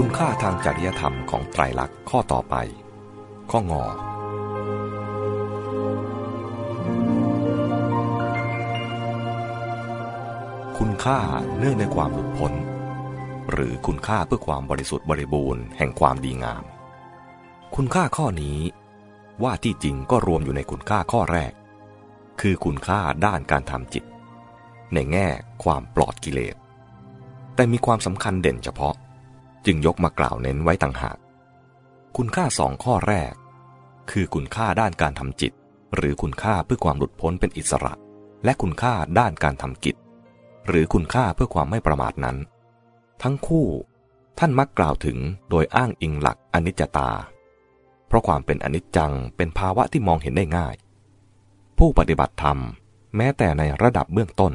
คุณค่าทางจริยธรรมของไตรลักษณ์ข้อต่อไป ข้องอ คุณค่าเนื่องในความหลุดพ้น หรือคุณค่าเพื่อความบริสุทธิ์บริบูรณ์แห่งความดีงาม คุณค่าข้อนี้ ว่าที่จริงก็รวมอยู่ในคุณค่าข้อแรก คือคุณค่าด้านการทำจิต ในแง่ความปลอดกิเลสแต่มีความสำคัญเด่นเฉพาะ จึงยกมากล่าวเน้นไว้ต่างหาก คุณค่าสองข้อแรก คือคุณค่าด้านการทำจิต หรือคุณค่าเพื่อความหลุดพ้นเป็นอิสระ และคุณค่าด้านการทำกิจ หรือคุณค่าเพื่อความไม่ประมาทนั้น ทั้งคู่ ท่านมักกล่าวถึงโดยอ้างอิงหลักอนิจจตา เพราะความเป็นอนิจจังเป็นภาวะที่มองเห็นได้ง่าย ผู้ปฏิบัติธรรม แม้แต่ในระดับเบื้องต้น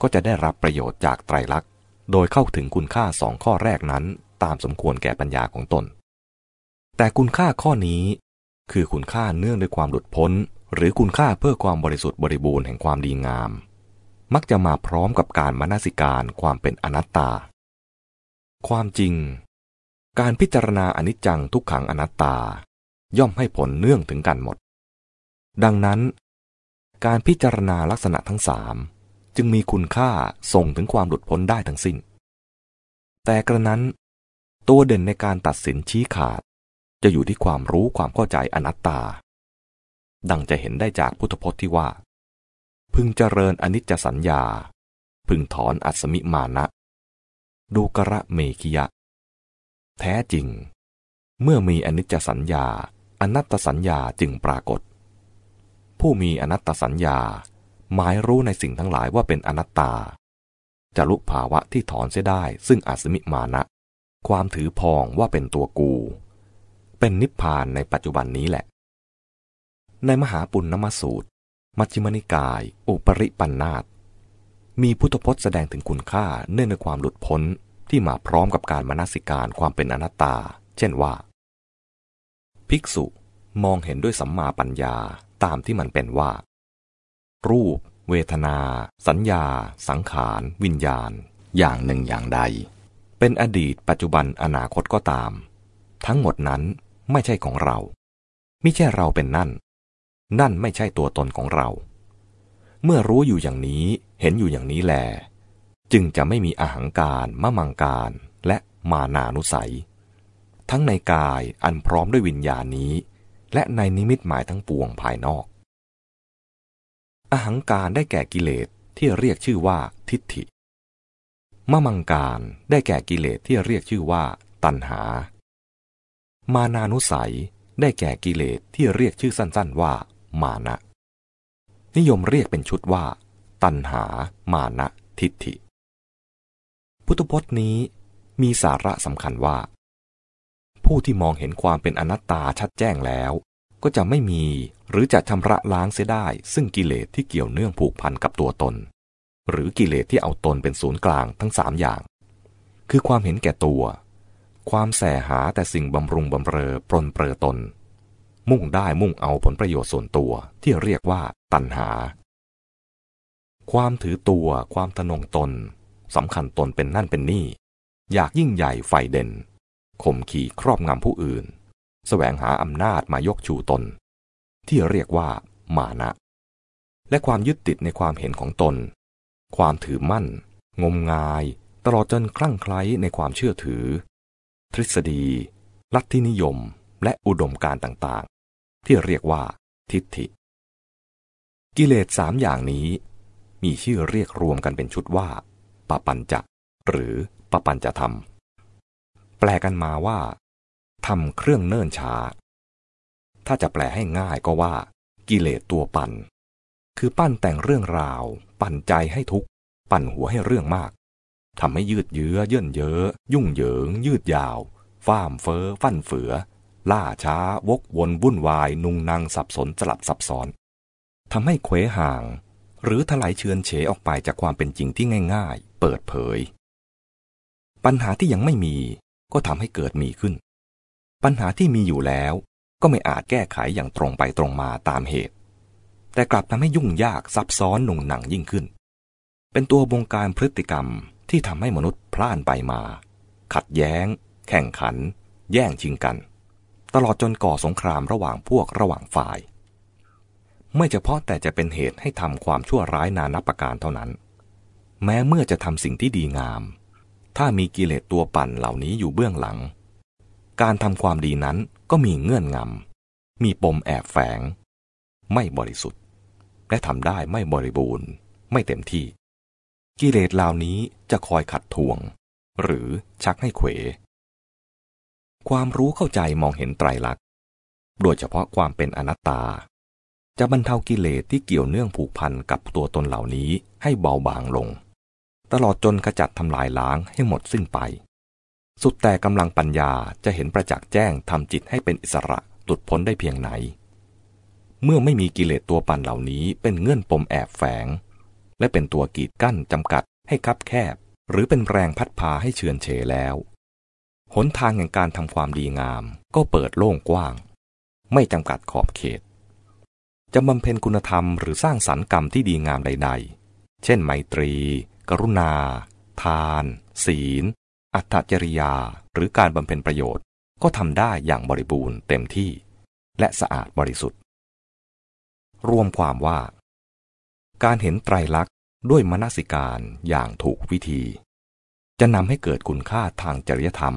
ก็จะได้รับประโยชน์จากไตรลักษณ์ โดยเข้าถึงคุณค่าสองข้อแรกนั้นตามสมควรแก่ปัญญาของตน แต่คุณค่าข้อนี้ คือคุณค่าเนื่องด้วยความหลุดพ้น หรือคุณค่าเพื่อความบริสุทธิ์บริบูรณ์แห่งความดีงาม มักจะมาพร้อมกับการมนสิการความเป็นอนัตตา ความจริง การพิจารณาอนิจจังทุกขังอนัตตา ย่อมให้ผลเนื่องถึงกันหมด ดังนั้น การพิจารณาลักษณะทั้งสาม จึงมีคุณค่าส่งถึงความหลุดพ้นได้ทั้งสิ้น แต่กระนั้น ตัวเด่นในการตัดสินชี้ขาด จะอยู่ที่ความรู้ความเข้าใจอนัตตา ดังจะเห็นได้จากพุทธพจน์ที่ว่า พึงเจริญอนิจจสัญญา พึงถอนอัศมิมานะ ดูกระเมขิยะ แท้จริง เมื่อมีอนิจจสัญญา อนัตตสัญญาจึงปรากฏ ผู้มีอนัตตสัญญา หมายรู้ในสิ่งทั้งหลายว่าเป็นอนัตตาจะลุภาวะที่ถอนเสียได้ ซึ่งอัศมิมานะ ความถือพองว่าเป็นตัวกู เป็นนิพพานในปัจจุบันนี้แหละ ในมหาปุณณมสูตร มัชฌิมนิกาย อุปริปันธาตมีพุทธพจน์แสดงถึงคุณค่าเนื่องในความหลุดพ้นที่มาพร้อมกับการมนสิการความเป็นอนัตตา เช่นว่า ภิกษุมองเห็นด้วยสัมมาปัญญาตามที่มันเป็นว่า รูป เวทนา สัญญา สังขาร วิญญาณ อย่างหนึ่งอย่างใด เป็นอดีตปัจจุบันอนาคตก็ตาม ทั้งหมดนั้นไม่ใช่ของเรา ไม่ใช่เราเป็นนั่น นั่นไม่ใช่ตัวตนของเรา เมื่อรู้อยู่อย่างนี้เห็นอยู่อย่างนี้แล จึงจะไม่มีอหังการมะมังการและมานานุสัย ทั้งในกายอันพร้อมด้วยวิญญาณนี้ และในนิมิตหมายทั้งปวงภายนอก อหังการได้แก่กิเลสที่เรียกชื่อว่าทิฏฐิมะมังการได้แก่กิเลสที่เรียกชื่อว่า ตัณหา มานานุสัยได้แก่กิเลสที่เรียกชื่อสั้นๆว่า มานะ นิยมเรียกเป็นชุดว่า ตัณหา มานะ ทิฏฐิ พุทธพจน์นี้มีสาระสำคัญว่า ผู้ที่มองเห็นความเป็นอนัตตาชัดแจ้งแล้ว ก็จะไม่มีหรือจะชำระล้างเสียได้ ซึ่งกิเลสที่เกี่ยวเนื่องผูกพันกับตัวตน หรือกิเลสที่เอาตนเป็นศูนย์กลางทั้งสามอย่าง คือความเห็นแก่ตัว ความแสหาแต่สิ่งบำรุงบำเรอปรนเปรอตน มุ่งได้มุ่งเอาผลประโยชน์ส่วนตัวที่เรียกว่าตัณหา ความถือตัว ความทะนงตนสำคัญตนเป็นนั่นเป็นนี่ อยากยิ่งใหญ่ไฟเด่นข่มขี่ครอบงำผู้อื่น แสวงหาอำนาจมายกชูตน ที่เรียกว่า มานะ และความยึดติดในความเห็นของตน ความถือมั่น งมงาย ตลอดจนคลั่งไคล้ในความเชื่อถือ ทฤษฎี ลัทธินิยม และอุดมการต่างๆ ที่เรียกว่า ทิฏฐิ กิเลสสามอย่างนี้ มีชื่อเรียกรวมกันเป็นชุดว่าปปัญจะหรือปปัญจะธรรม แปลกันมาว่า ทำเครื่องเนิ่นช้า ถ้าจะแปลให้ง่ายก็ว่า กิเลสตัวปั่น คือปั้นแต่งเรื่องราว ปั่นใจให้ทุกข์ ปั่นหัวให้เรื่องมากทำให้ยืดเยื้อเยื่นเย้อยุ่งเหยิง ยืดยาว ฟ้ามเฟอ้อ ฟั่นเฟือ ล่าช้า วกวนวุ่นวาย นุงนางสับสนสลับซับซ้อนทำให้เขวห่าง หรือถลายเชือนเฉออกไปจากความเป็นจริงที่ง่าย ๆ เปิดเผย ปัญหาที่ยังไม่มีก็ทำให้เกิดมีขึ้น ปัญหาที่มีอยู่แล้ว ก็ไม่อาจแก้ไขอย่างตรงไปตรงมาตามเหตุ แต่กลับทำให้ยุ่งยากซับซ้อนหนุ่งหนังยิ่งขึ้น เป็นตัวบงการพฤติกรรมที่ทำให้มนุษย์พล่านไปมา ขัดแย้ง แข่งขัน แย่งชิงกัน ตลอดจนก่อสงครามระหว่างพวกระหว่างฝ่าย ไม่เฉพาะแต่จะเป็นเหตุให้ทำความชั่วร้ายนานับประการเท่านั้น แม้เมื่อจะทำสิ่งที่ดีงาม ถ้ามีกิเลสตัวปั่นเหล่านี้อยู่เบื้องหลัง การทำความดีนั้นก็มีเงื่อนงำ มีปมแอบแฝง ไม่บริสุทธิ์ และทำได้ไม่บริบูรณ์ ไม่เต็มที่ กิเลสเหล่านี้จะคอยขัดทวง หรือชักให้เขว ความรู้เข้าใจมองเห็นไตรลักษณ์ โดยเฉพาะความเป็นอนัตตา จะบรรเทากิเลสที่เกี่ยวเนื่องผูกพันกับตัวตนเหล่านี้ให้เบาบางลง ตลอดจนขจัดทำลายล้างให้หมดสิ้นไป สุดแต่กำลังปัญญาจะเห็นประจักษ์แจ้งทำจิตให้เป็นอิสระหลุดพ้นได้เพียงไหน เมื่อไม่มีกิเลสตัวปั่นเหล่านี้เป็นเงื่อนปมแอบแฝง และเป็นตัวกีดกั้นจำกัดให้คับแคบ หรือเป็นแรงพัดพาให้เฉือนเฉแล้ว หนทางแห่งการทำความดีงาม ก็เปิดโล่งกว้าง ไม่จำกัดขอบเขต จะบำเพ็ญคุณธรรมหรือสร้างสรรค์กรรมที่ดีงามใดๆ เช่นไมตรี กรุณา ทาน ศีล อัตจริยาหรือการบำเพ็ญประโยชน์ ก็ทำได้อย่างบริบูรณ์เต็มที่ และสะอาดบริสุทธิ์ รวมความว่า การเห็นไตรลักษณ์ด้วยมนสิการอย่างถูกวิธี จะนำให้เกิดคุณค่าทางจริยธรรม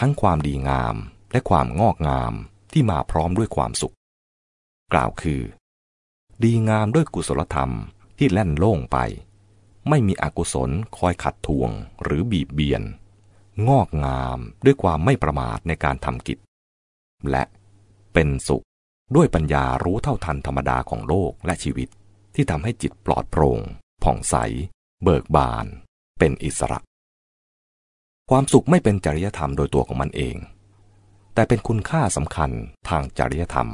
ทั้งความดีงามและความงอกงามที่มาพร้อมด้วยความสุข กล่าวคือ ดีงามด้วยกุศลธรรมที่แล่นโล่งไป ไม่มีอกุศลคอยขัดทวงหรือบีบเบียน งอกงามด้วยความไม่ประมาทในการทำกิจ และเป็นสุขด้วยปัญญารู้เท่าทันธรรมดาของโลกและชีวิต ที่ทำให้จิตปลอดโปร่งผ่องใส เบิกบาน เป็นอิสระ ความสุขไม่เป็นจริยธรรมโดยตัวของมันเอง แต่เป็นคุณค่าสำคัญทางจริยธรรม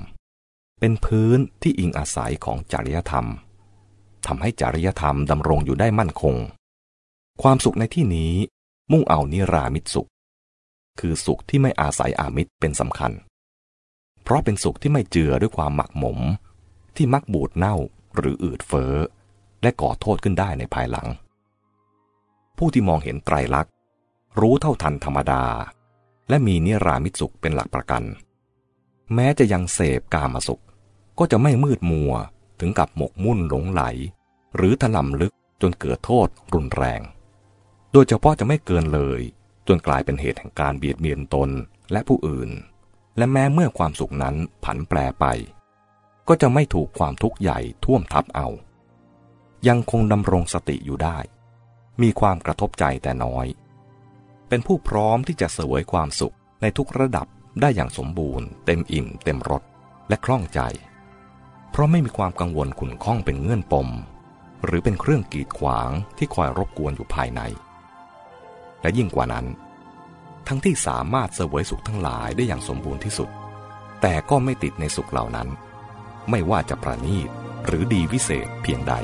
เป็นพื้นที่อิงอาศัยของจริยธรรมทำให้จริยธรรมดำรงอยู่ได้มั่นคง ความสุขในที่นี้ มุ่งเอานิรามิตสุข คือสุขที่ไม่อาศัยอามิตรเป็นสำคัญ เพราะเป็นสุขที่ไม่เจือด้วยความหมักหมม ที่มักบูดเน่าหรืออืดเฟอ้อ และก่อโทษขึ้นได้ในภายหลัง ผู้ที่มองเห็นไตรลักษณ์รู้เท่าทันธรรมดา และมีนิรามิตสุขเป็นหลักประกัน แม้จะยังเสพกามสุข ก็จะไม่มืดมัวถึงกับหมกมุ่นหลงไหล หรือถลำลึกจนเกิดโทษรุนแรง โดยเฉพาะจะไม่เกินเลย จนกลายเป็นเหตุแห่งการเบียดเบียนตนและผู้อื่น และแม้เมื่อความสุขนั้นผันแปรไป ก็จะไม่ถูกความทุกข์ใหญ่ท่วมทับเอา ยังคงดำรงสติอยู่ได้ มีความกระทบใจแต่น้อย เป็นผู้พร้อมที่จะเสวยความสุขในทุกระดับได้อย่างสมบูรณ์ เต็มอิ่ม เต็มรสและคล่องใจ เพราะไม่มีความกังวลขุ่นข้องเป็นเงื่อนปม หรือเป็นเครื่องกีดขวางที่คอยรบกวนอยู่ภายใน และยิ่งกว่านั้น ทั้งที่สามารถเสวยสุขทั้งหลายได้อย่างสมบูรณ์ที่สุด แต่ก็ไม่ติดในสุขเหล่านั้น ไม่ว่าจะประณีตหรือดีวิเศษเพียงใด